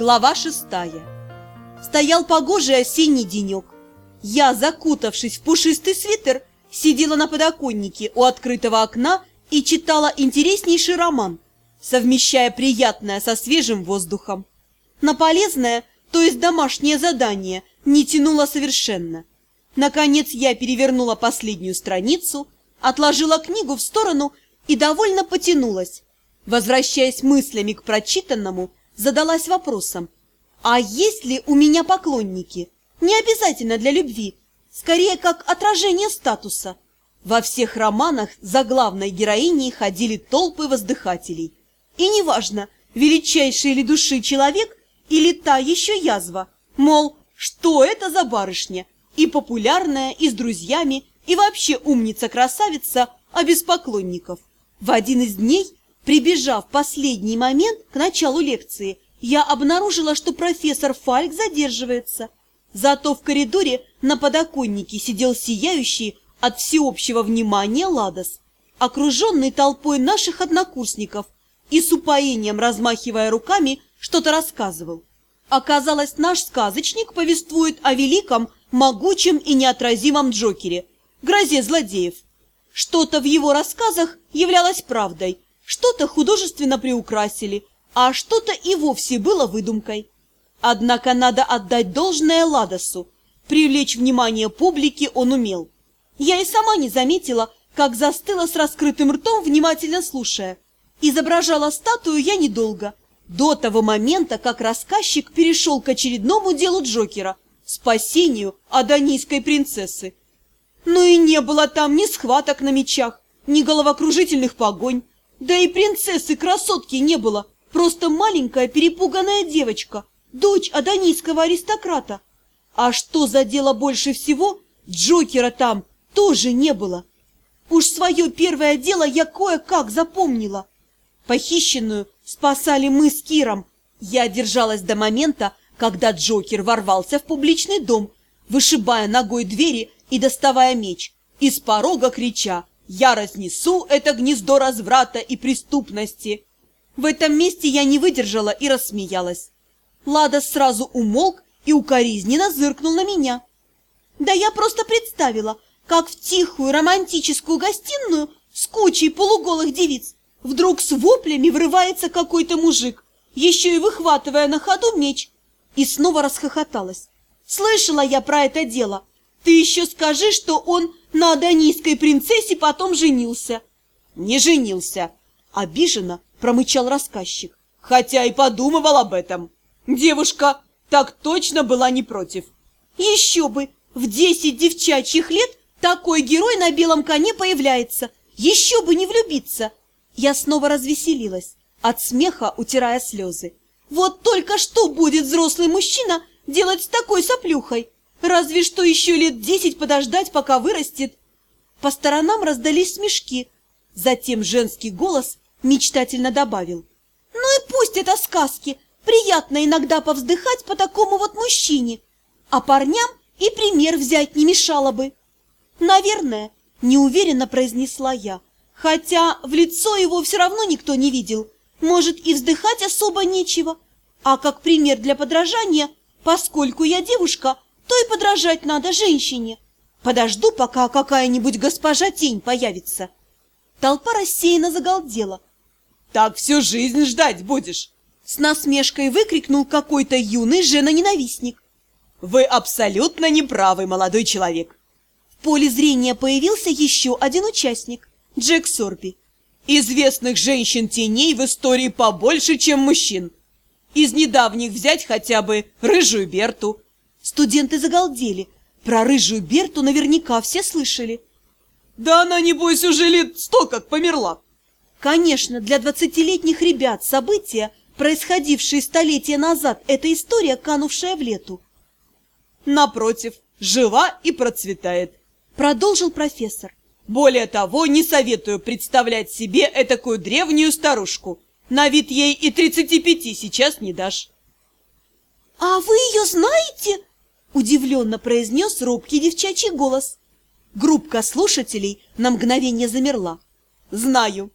Глава шестая. Стоял погожий осенний денек. Я, закутавшись в пушистый свитер, сидела на подоконнике у открытого окна и читала интереснейший роман, совмещая приятное со свежим воздухом. На полезное, то есть домашнее задание, не тянуло совершенно. Наконец я перевернула последнюю страницу, отложила книгу в сторону и довольно потянулась. Возвращаясь мыслями к прочитанному, задалась вопросом, а есть ли у меня поклонники? Не обязательно для любви, скорее как отражение статуса. Во всех романах за главной героиней ходили толпы воздыхателей. И неважно, величайший ли души человек или та еще язва, мол, что это за барышня, и популярная, и с друзьями, и вообще умница-красавица, а без поклонников. В один из дней Прибежав в последний момент к началу лекции, я обнаружила, что профессор Фальк задерживается. Зато в коридоре на подоконнике сидел сияющий от всеобщего внимания Ладос, окруженный толпой наших однокурсников и с упоением размахивая руками что-то рассказывал. Оказалось, наш сказочник повествует о великом, могучем и неотразимом Джокере, грозе злодеев. Что-то в его рассказах являлось правдой – что-то художественно приукрасили, а что-то и вовсе было выдумкой. Однако надо отдать должное Ладосу. Привлечь внимание публики он умел. Я и сама не заметила, как застыла с раскрытым ртом, внимательно слушая. Изображала статую я недолго. До того момента, как рассказчик перешел к очередному делу Джокера – спасению адонийской принцессы. Ну и не было там ни схваток на мечах, ни головокружительных погонь, да и принцессы-красотки не было, просто маленькая перепуганная девочка, дочь адонийского аристократа. А что задело больше всего, Джокера там тоже не было. Уж свое первое дело я кое-как запомнила. Похищенную спасали мы с Киром. Я держалась до момента, когда Джокер ворвался в публичный дом, вышибая ногой двери и доставая меч, и с порога крича я разнесу это гнездо разврата и преступности. В этом месте я не выдержала и рассмеялась. Лада сразу умолк и укоризненно зыркнул на меня. Да я просто представила, как в тихую романтическую гостиную с кучей полуголых девиц вдруг с воплями врывается какой-то мужик, еще и выхватывая на ходу меч, и снова расхохоталась. Слышала я про это дело. Ты еще скажи, что он на адонийской принцессе потом женился. Не женился, обиженно промычал рассказчик, хотя и подумывал об этом. Девушка так точно была не против. Еще бы, в десять девчачьих лет такой герой на белом коне появляется. Еще бы не влюбиться. Я снова развеселилась, от смеха утирая слезы. Вот только что будет взрослый мужчина делать с такой соплюхой? Разве что еще лет десять подождать, пока вырастет. По сторонам раздались смешки. Затем женский голос мечтательно добавил. Ну и пусть это сказки. Приятно иногда повздыхать по такому вот мужчине. А парням и пример взять не мешало бы. Наверное, неуверенно произнесла я. Хотя в лицо его все равно никто не видел. Может, и вздыхать особо нечего. А как пример для подражания, поскольку я девушка, то и подражать надо женщине. Подожду, пока какая-нибудь госпожа тень появится. Толпа рассеянно загалдела. Так всю жизнь ждать будешь? С насмешкой выкрикнул какой-то юный женоненавистник. Вы абсолютно неправый, молодой человек. В поле зрения появился еще один участник, Джек Сорби. Известных женщин-теней в истории побольше, чем мужчин. Из недавних взять хотя бы рыжую Берту, Студенты загалдели. Про рыжую Берту наверняка все слышали. Да она, небось, уже лет сто как померла. Конечно, для двадцатилетних ребят события, происходившие столетия назад, это история, канувшая в лету. Напротив, жива и процветает, продолжил профессор. Более того, не советую представлять себе этакую древнюю старушку. На вид ей и тридцати пяти сейчас не дашь. «А вы ее знаете?» Удивленно произнес робкий девчачий голос. Группка слушателей на мгновение замерла. «Знаю.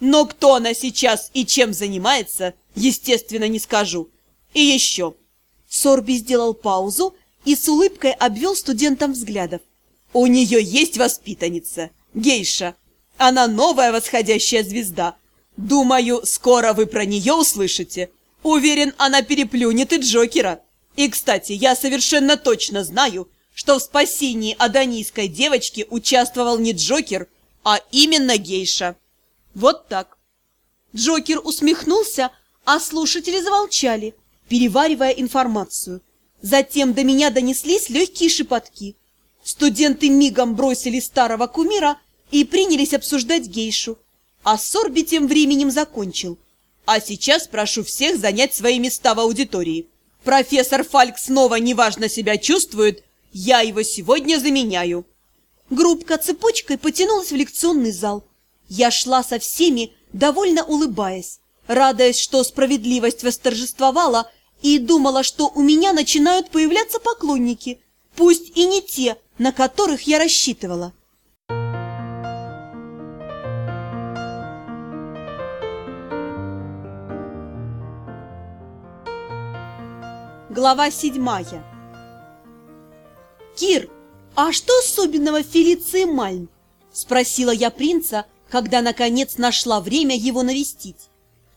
Но кто она сейчас и чем занимается, естественно, не скажу. И еще. Сорби сделал паузу и с улыбкой обвел студентам взглядов. У нее есть воспитанница, гейша. Она новая восходящая звезда. Думаю, скоро вы про нее услышите. Уверен, она переплюнет и Джокера. И, кстати, я совершенно точно знаю, что в спасении адонийской девочки участвовал не Джокер, а именно гейша. Вот так. Джокер усмехнулся, а слушатели заволчали, переваривая информацию. Затем до меня донеслись легкие шепотки. Студенты мигом бросили старого кумира и принялись обсуждать гейшу. А Сорби тем временем закончил. А сейчас прошу всех занять свои места в аудитории. Профессор Фальк снова неважно себя чувствует, я его сегодня заменяю. Группка цепочкой потянулась в лекционный зал. Я шла со всеми, довольно улыбаясь, радуясь, что справедливость восторжествовала, и думала, что у меня начинают появляться поклонники, пусть и не те, на которых я рассчитывала. Глава седьмая «Кир, а что особенного в Фелиции Мальм?» – спросила я принца, когда, наконец, нашла время его навестить.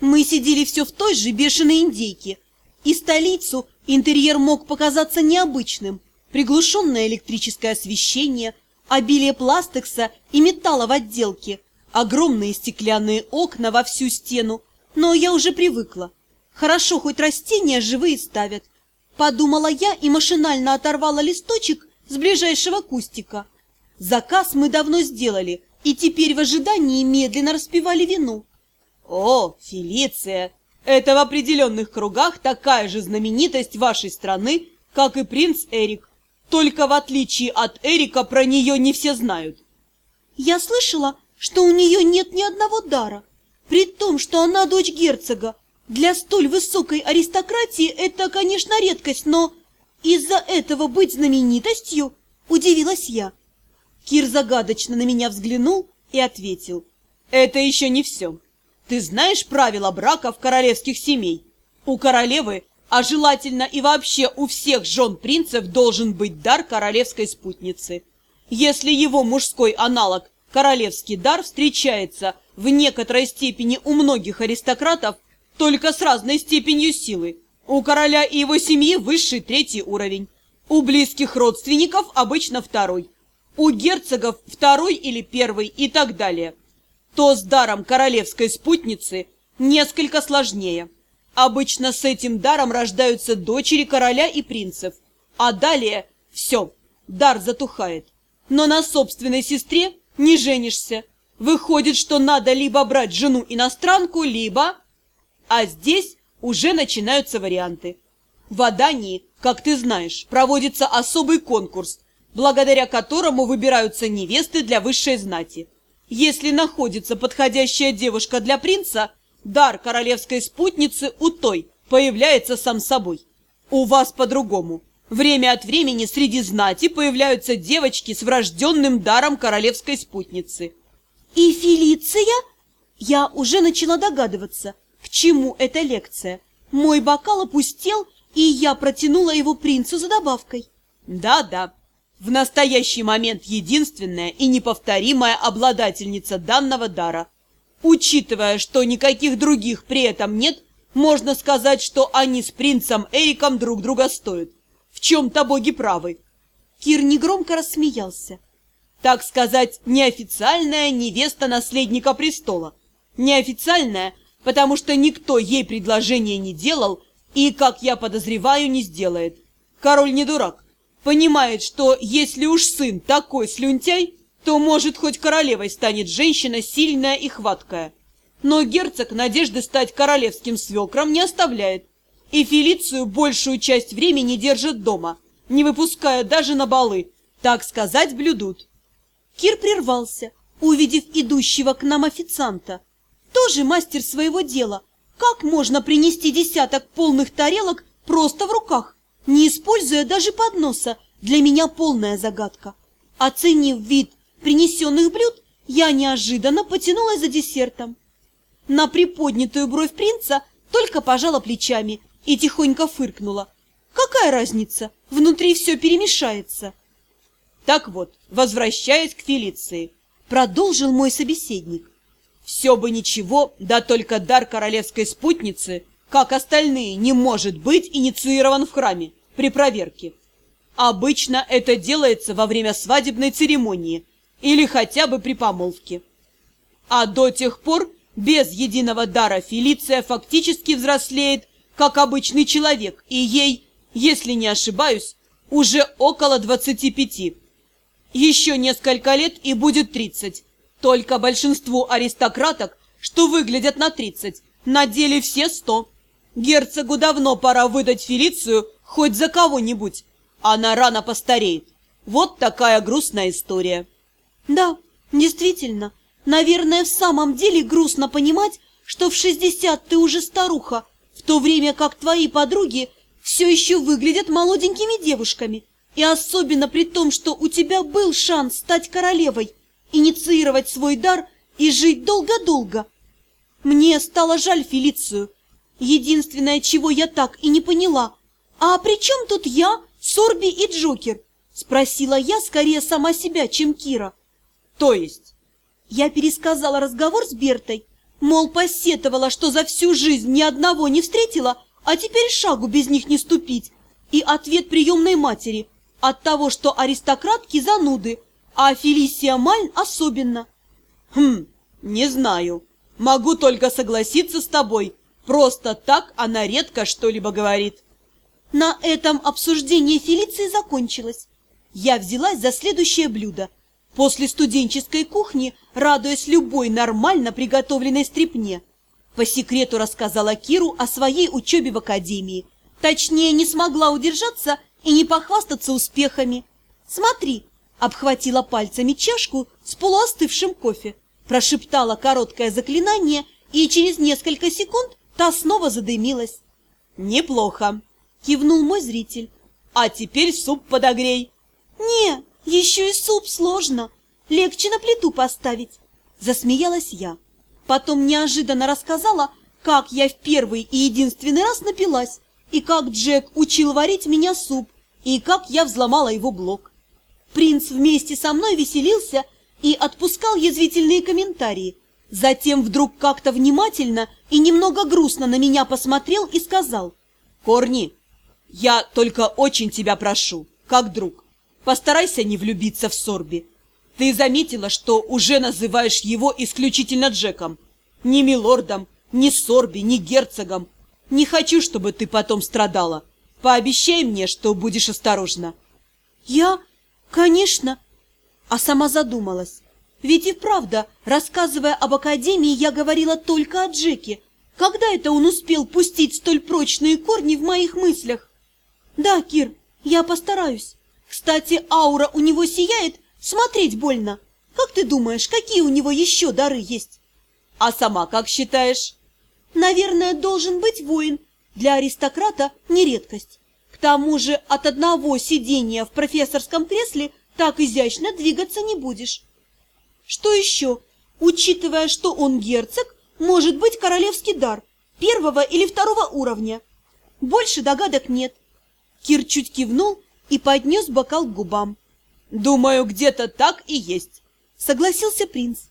Мы сидели все в той же бешеной индейке, и столицу интерьер мог показаться необычным. Приглушенное электрическое освещение, обилие пластекса и металла в отделке, огромные стеклянные окна во всю стену. Но я уже привыкла. Хорошо, хоть растения живые ставят. Подумала я и машинально оторвала листочек с ближайшего кустика. Заказ мы давно сделали, и теперь в ожидании медленно распивали вино. О, Фелиция, это в определенных кругах такая же знаменитость вашей страны, как и принц Эрик. Только в отличие от Эрика про нее не все знают. Я слышала, что у нее нет ни одного дара, при том, что она дочь герцога. Для столь высокой аристократии это, конечно, редкость, но из-за этого быть знаменитостью, удивилась я. Кир загадочно на меня взглянул и ответил. Это еще не все. Ты знаешь правила брака в королевских семей? У королевы, а желательно и вообще у всех жен принцев должен быть дар королевской спутницы. Если его мужской аналог, королевский дар, встречается в некоторой степени у многих аристократов, только с разной степенью силы. У короля и его семьи высший третий уровень. У близких родственников обычно второй. У герцогов второй или первый и так далее то с даром королевской спутницы несколько сложнее. Обычно с этим даром рождаются дочери короля и принцев, а далее все, дар затухает. Но на собственной сестре не женишься. Выходит, что надо либо брать жену-иностранку, либо... А здесь уже начинаются варианты. В Адании, как ты знаешь, проводится особый конкурс, благодаря которому выбираются невесты для высшей знати. Если находится подходящая девушка для принца, дар королевской спутницы у той появляется сам собой. У вас по-другому. Время от времени среди знати появляются девочки с врожденным даром королевской спутницы. И Фелиция? Я уже начала догадываться, к чему эта лекция. Мой бокал опустел, и я протянула его принцу за добавкой. Да-да, в настоящий момент единственная и неповторимая обладательница данного дара. Учитывая, что никаких других при этом нет, можно сказать, что они с принцем Эриком друг друга стоят. В чем-то боги правы. Кир негромко рассмеялся. Так сказать, неофициальная невеста наследника престола. Неофициальная, потому что никто ей предложение не делал и, как я подозреваю, не сделает. Король не дурак. Понимает, что если уж сын такой слюнтяй, то, может, хоть королевой станет женщина сильная и хваткая. Но герцог надежды стать королевским свекром не оставляет. И Фелицию большую часть времени держит дома, не выпуская даже на балы. Так сказать, блюдут. Кир прервался, увидев идущего к нам официанта. Тоже мастер своего дела. Как можно принести десяток полных тарелок просто в руках? не используя даже подноса, для меня полная загадка. Оценив вид принесенных блюд, я неожиданно потянулась за десертом. На приподнятую бровь принца только пожала плечами и тихонько фыркнула. Какая разница? Внутри все перемешается. Так вот, возвращаясь к Фелиции, Продолжил мой собеседник. Все бы ничего, да только дар королевской спутницы, как остальные, не может быть инициирован в храме при проверке. Обычно это делается во время свадебной церемонии или хотя бы при помолвке. А до тех пор без единого дара Фелиция фактически взрослеет, как обычный человек, и ей, если не ошибаюсь, уже около 25. Еще несколько лет и будет 30. Только большинству аристократок, что выглядят на 30, на деле все 100. Герцогу давно пора выдать Фелицию хоть за кого-нибудь. Она рано постареет. Вот такая грустная история. Да, действительно, наверное, в самом деле грустно понимать, что в 60 ты уже старуха, в то время как твои подруги все еще выглядят молоденькими девушками. И особенно при том, что у тебя был шанс стать королевой, инициировать свой дар и жить долго-долго. Мне стало жаль Фелицию. Единственное, чего я так и не поняла. А при чем тут я, Сорби и Джокер? Спросила я скорее сама себя, чем Кира. То есть? Я пересказала разговор с Бертой. Мол, посетовала, что за всю жизнь ни одного не встретила, а теперь шагу без них не ступить. И ответ приемной матери от того, что аристократки зануды, а Фелисия Мальн особенно. Хм, не знаю. Могу только согласиться с тобой. Просто так она редко что-либо говорит. На этом обсуждение Фелиции закончилось. Я взялась за следующее блюдо. После студенческой кухни, радуясь любой нормально приготовленной стрипне. По секрету рассказала Киру о своей учебе в академии. Точнее, не смогла удержаться и не похвастаться успехами. Смотри, обхватила пальцами чашку с полуостывшим кофе, прошептала короткое заклинание, и через несколько секунд та снова задымилась. Неплохо, кивнул мой зритель. А теперь суп подогрей. Не, еще и суп сложно. Легче на плиту поставить. Засмеялась я. Потом неожиданно рассказала, как я в первый и единственный раз напилась, и как Джек учил варить меня суп, и как я взломала его блок. Принц вместе со мной веселился и отпускал язвительные комментарии. Затем вдруг как-то внимательно и немного грустно на меня посмотрел и сказал. «Корни, я только очень тебя прошу, как друг, постарайся не влюбиться в Сорби. Ты заметила, что уже называешь его исключительно Джеком. Ни милордом, ни Сорби, ни герцогом. Не хочу, чтобы ты потом страдала. Пообещай мне, что будешь осторожна. Я, конечно, а сама задумалась. Ведь и правда, рассказывая об Академии, я говорила только о Джеке. Когда это он успел пустить столь прочные корни в моих мыслях? Да, Кир, я постараюсь. Кстати, аура у него сияет, смотреть больно. Как ты думаешь, какие у него еще дары есть? А сама как считаешь? Наверное, должен быть воин. Для аристократа не редкость. Тому же от одного сидения в профессорском кресле так изящно двигаться не будешь. Что еще? Учитывая, что он герцог, может быть королевский дар первого или второго уровня. Больше догадок нет. Кир чуть кивнул и поднес бокал к губам. «Думаю, где-то так и есть», — согласился принц.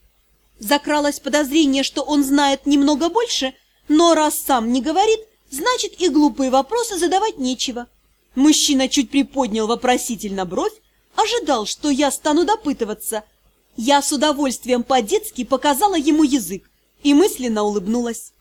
Закралось подозрение, что он знает немного больше, но раз сам не говорит, значит и глупые вопросы задавать нечего. Мужчина чуть приподнял вопросительно бровь, ожидал, что я стану допытываться. Я с удовольствием по-детски показала ему язык и мысленно улыбнулась.